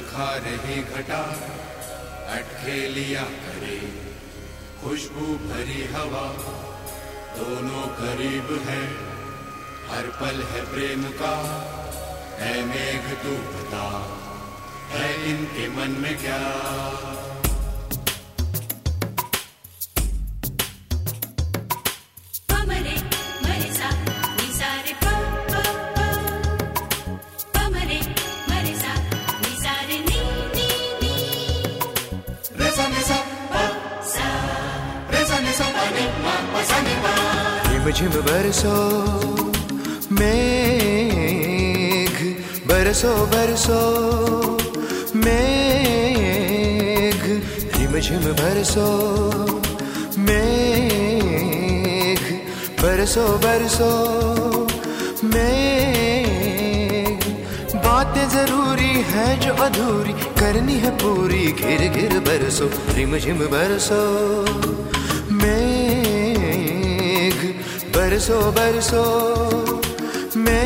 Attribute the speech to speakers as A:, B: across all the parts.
A: खा रहे घटा, अटके लिया करे। खुशबू भरी हवा, दोनों करीब है। हर पल है प्रेम का है मेघ तू बता, है इनके मन में क्या?
B: झिम बरसो, मेघ, बरसो बरसो, मेघ। झिम झिम बरसो, मेघ, बरसो बरसो, मेघ। बातें ज़रूरी है जो अधूरी, करनी है पूरी घिर घिर बरसो। रिम झिम बरसो बरसो बरसो मेघ।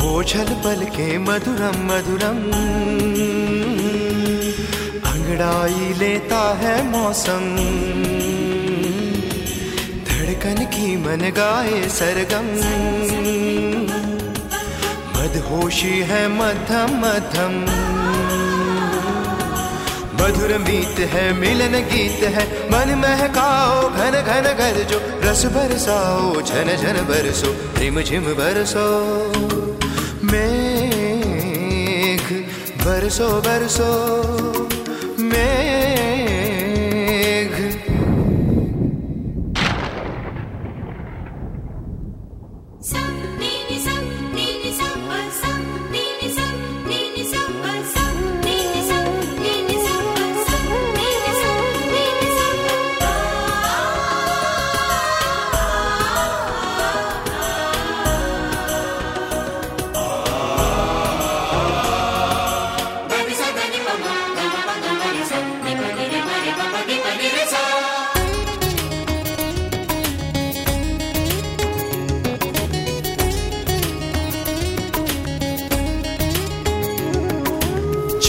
B: बोझल पल के मधुरम मधुरम। अंगड़ाई लेता है मौसम। धड़कन की मन गाए सरगम। मदहोशी है मध्यम मध्यम। मधुर मीत है, मिलन गीत है। मन महकाओ, घन घन घर जो रस बरसाओ, झन झन बरसो। रिम, झिम बरसो। मेघ बरसो बरसो। मेघ।
C: सा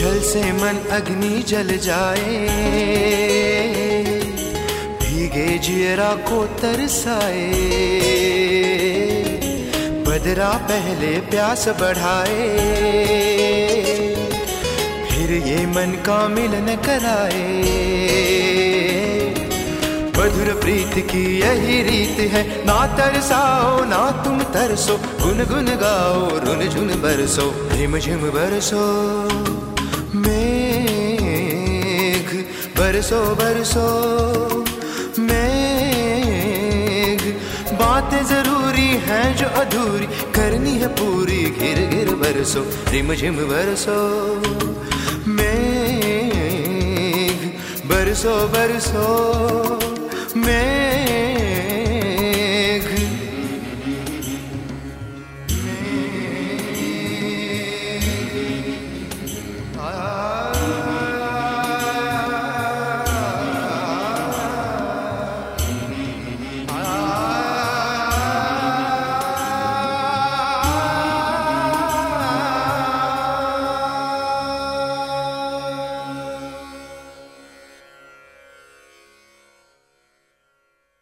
B: जल से मन अग्नि जल जाए। भीगे जियरा को तरसाए। बदरा पहले प्यास बढ़ाए। फिर ये मन का मिलन कराए। मधुर प्रीत की यही रीत है, ना तरसाओ, ना तुम तरसो। गुन गुन गाओ रुन झुन बरसो झिम झिम बरसो। बरसो बरसो मेघ, बातें ज़रूरी हैं जो अधूरी, करनी है पूरी, घिर घिर बरसो, रिम झिम बरसो। मेघ, बरसो बरसो, मेघ